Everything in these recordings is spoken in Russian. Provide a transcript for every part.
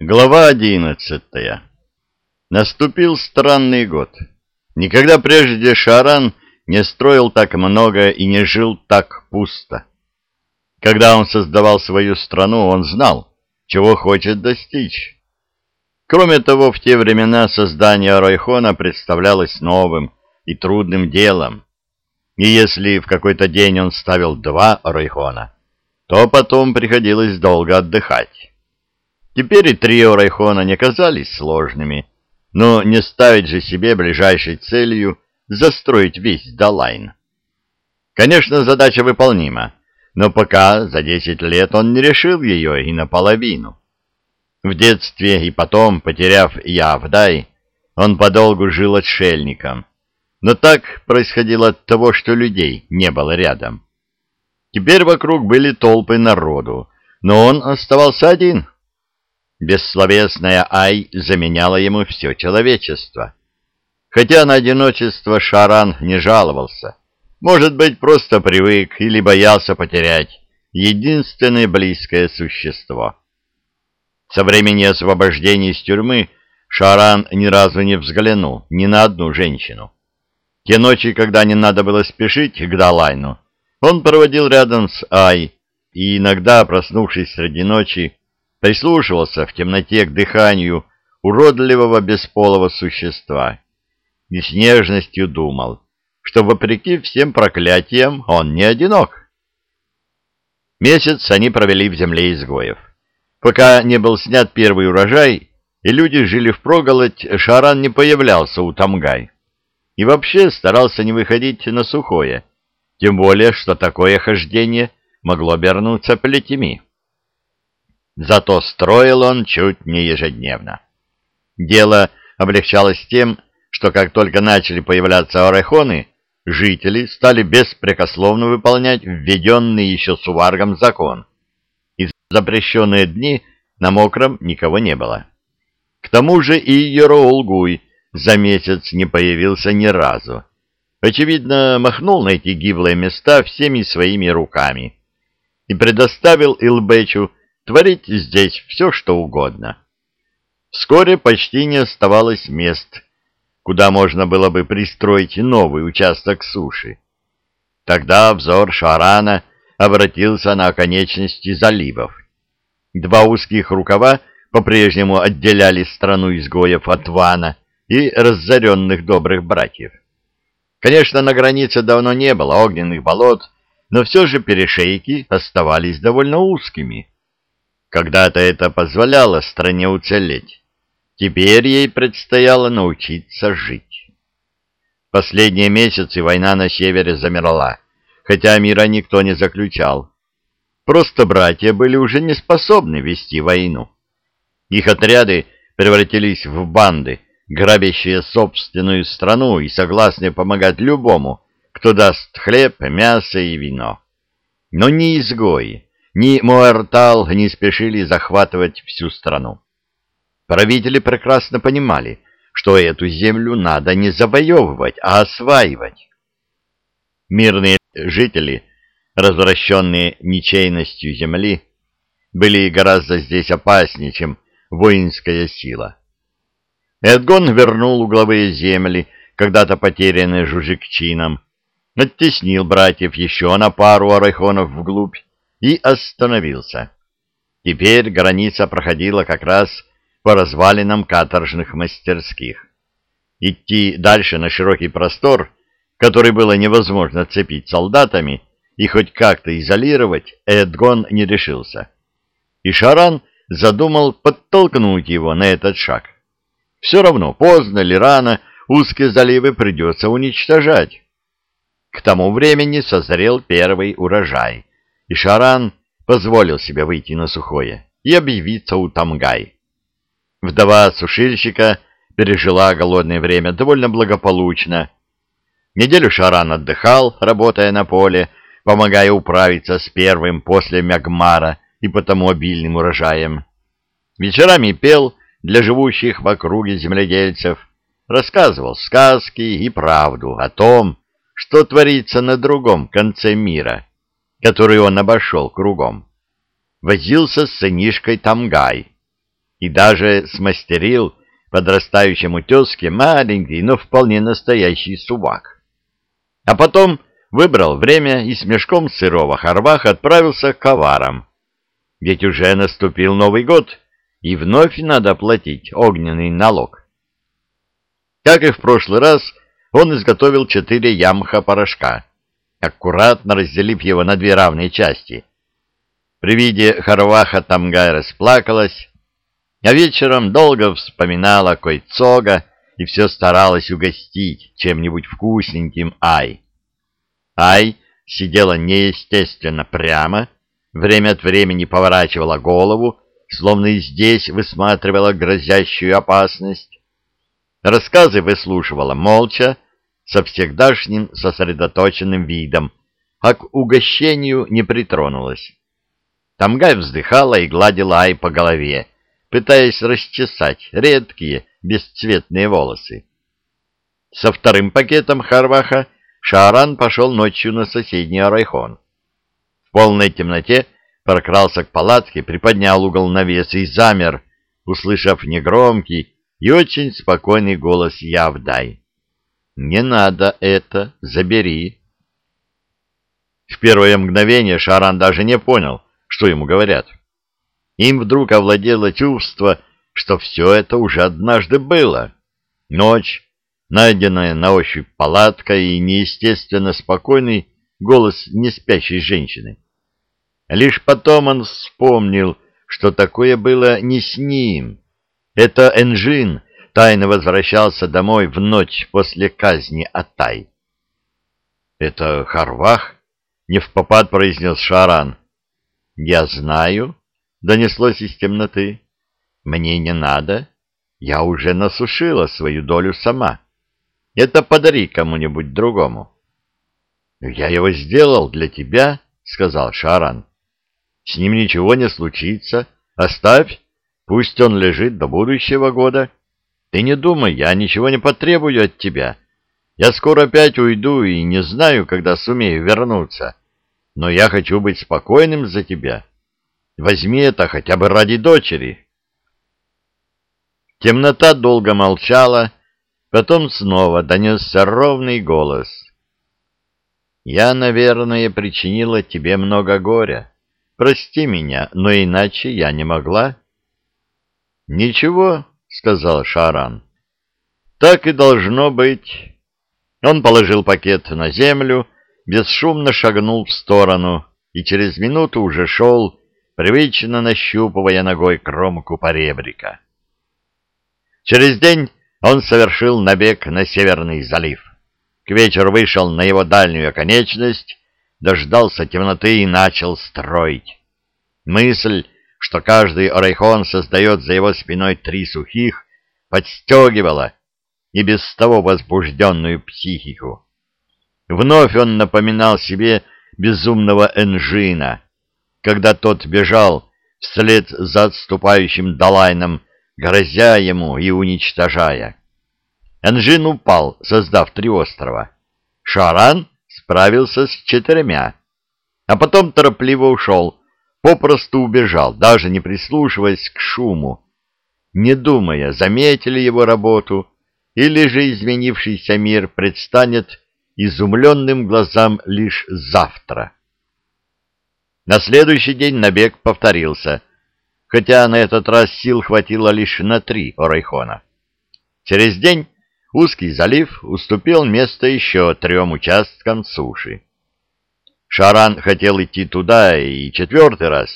Глава одиннадцатая. Наступил странный год. Никогда прежде Шаран не строил так много и не жил так пусто. Когда он создавал свою страну, он знал, чего хочет достичь. Кроме того, в те времена создание Райхона представлялось новым и трудным делом. И если в какой-то день он ставил два Райхона, то потом приходилось долго отдыхать. Теперь и трио Райхона не казались сложными, но не ставить же себе ближайшей целью застроить весь Далайн. Конечно, задача выполнима, но пока за десять лет он не решил ее и наполовину. В детстве и потом, потеряв Явдай, он подолгу жил отшельником, но так происходило от того, что людей не было рядом. Теперь вокруг были толпы народу, но он оставался один — Бессловесная Ай заменяла ему все человечество. Хотя на одиночество Шаран не жаловался. Может быть, просто привык или боялся потерять единственное близкое существо. Со времени освобождения из тюрьмы Шаран ни разу не взглянул ни на одну женщину. Те ночи, когда не надо было спешить к Далайну, он проводил рядом с Ай, и иногда, проснувшись среди ночи, прислушивался в темноте к дыханию уродливого бесполого существа и с нежностью думал, что, вопреки всем проклятиям, он не одинок. Месяц они провели в земле изгоев. Пока не был снят первый урожай, и люди жили впроголодь, Шаран не появлялся у Тамгай. И вообще старался не выходить на сухое, тем более, что такое хождение могло обернуться плетями. Зато строил он чуть не ежедневно. Дело облегчалось тем, что как только начали появляться орехоны, жители стали беспрекословно выполнять введенный еще Суваргом закон, и запрещенные дни на мокром никого не было. К тому же и Ероулгуй за месяц не появился ни разу. Очевидно, махнул на эти гиблые места всеми своими руками и предоставил Илбечу творить здесь все, что угодно. Вскоре почти не оставалось мест, куда можно было бы пристроить новый участок суши. Тогда взор Шарана обратился на оконечности заливов. Два узких рукава по-прежнему отделяли страну изгоев от Вана и разоренных добрых братьев. Конечно, на границе давно не было огненных болот, но все же перешейки оставались довольно узкими. Когда-то это позволяло стране уцелеть. Теперь ей предстояло научиться жить. Последние месяцы война на севере замерла, хотя мира никто не заключал. Просто братья были уже не способны вести войну. Их отряды превратились в банды, грабящие собственную страну и согласные помогать любому, кто даст хлеб, мясо и вино. Но не изгои ни Муэртал не спешили захватывать всю страну. Правители прекрасно понимали, что эту землю надо не завоевывать, а осваивать. Мирные жители, развращенные ничейностью земли, были гораздо здесь опаснее, чем воинская сила. Эдгон вернул угловые земли, когда-то потерянные Жужикчином, оттеснил братьев еще на пару арайхонов вглубь и остановился. Теперь граница проходила как раз по развалинам каторжных мастерских. Идти дальше на широкий простор, который было невозможно цепить солдатами и хоть как-то изолировать, Эдгон не решился. И Шаран задумал подтолкнуть его на этот шаг. Все равно, поздно или рано, узкие заливы придется уничтожать. К тому времени созрел первый урожай и Шаран позволил себе выйти на сухое и объявиться у Тамгай. Вдова сушильщика пережила голодное время довольно благополучно. Неделю Шаран отдыхал, работая на поле, помогая управиться с первым после Мягмара и потому обильным урожаем. Вечерами пел для живущих в округе земледельцев, рассказывал сказки и правду о том, что творится на другом конце мира — который он обошел кругом. Возился с сынишкой Тамгай. и даже смастерил подрастающему тезке маленький, но вполне настоящий сувак. А потом выбрал время и с мешком сырого харваха отправился к аварам. Ведь уже наступил Новый год, и вновь надо платить огненный налог. Как и в прошлый раз, он изготовил четыре ямха порошка, аккуратно разделив его на две равные части. При виде Харваха Тамгай расплакалась, а вечером долго вспоминала Койцога и все старалась угостить чем-нибудь вкусненьким Ай. Ай сидела неестественно прямо, время от времени поворачивала голову, словно и здесь высматривала грозящую опасность. Рассказы выслушивала молча, со всегдашним сосредоточенным видом, а к угощению не притронулась. Тамгай вздыхала и гладила Ай по голове, пытаясь расчесать редкие бесцветные волосы. Со вторым пакетом Харваха Шааран пошел ночью на соседний Арайхон. В полной темноте прокрался к палатке, приподнял угол навеса и замер, услышав негромкий и очень спокойный голос Явдай. «Не надо это, забери». В первое мгновение Шаран даже не понял, что ему говорят. Им вдруг овладело чувство, что все это уже однажды было. Ночь, найденная на ощупь палатка и неестественно спокойный голос неспящей женщины. Лишь потом он вспомнил, что такое было не с ним. Это Энжин тайно возвращался домой в ночь после казни Атай. — Это Харвах? — не в попад произнес Шаран. — Я знаю, — донеслось из темноты. — Мне не надо. Я уже насушила свою долю сама. Это подари кому-нибудь другому. — Я его сделал для тебя, — сказал Шаран. — С ним ничего не случится. Оставь, пусть он лежит до будущего года. Ты не думай, я ничего не потребую от тебя. Я скоро опять уйду и не знаю, когда сумею вернуться. Но я хочу быть спокойным за тебя. — Возьми это хотя бы ради дочери. Темнота долго молчала, потом снова донесся ровный голос. «Я, наверное, причинила тебе много горя. Прости меня, но иначе я не могла». «Ничего», — сказал Шаран. «Так и должно быть». Он положил пакет на землю, бесшумно шагнул в сторону и через минуту уже шел, привычно нащупывая ногой кромку поребрика. Через день он совершил набег на Северный залив. К вечеру вышел на его дальнюю оконечность, дождался темноты и начал строить. Мысль, что каждый орайхон создает за его спиной три сухих, подстегивала и без того возбужденную психику. Вновь он напоминал себе безумного Энжина — когда тот бежал вслед за отступающим Далайном, грозя ему и уничтожая. Энжин упал, создав три острова. Шаран справился с четырьмя, а потом торопливо ушел, попросту убежал, даже не прислушиваясь к шуму, не думая, заметили его работу, или же изменившийся мир предстанет изумленным глазам лишь завтра. На следующий день набег повторился, хотя на этот раз сил хватило лишь на три орайхона. Через день узкий залив уступил место еще трем участкам суши. Шаран хотел идти туда и четвертый раз,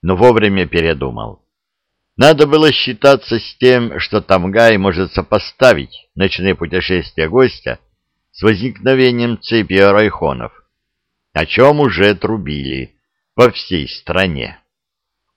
но вовремя передумал. Надо было считаться с тем, что Тамгай может сопоставить ночные путешествия гостя с возникновением цепи арайхонов, о чем уже трубили по всей стране.